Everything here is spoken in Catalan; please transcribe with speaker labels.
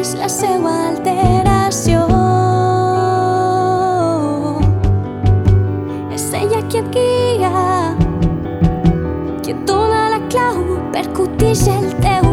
Speaker 1: és la seva alteració. És ella qui et guia, qui et dona la clau percutix el teu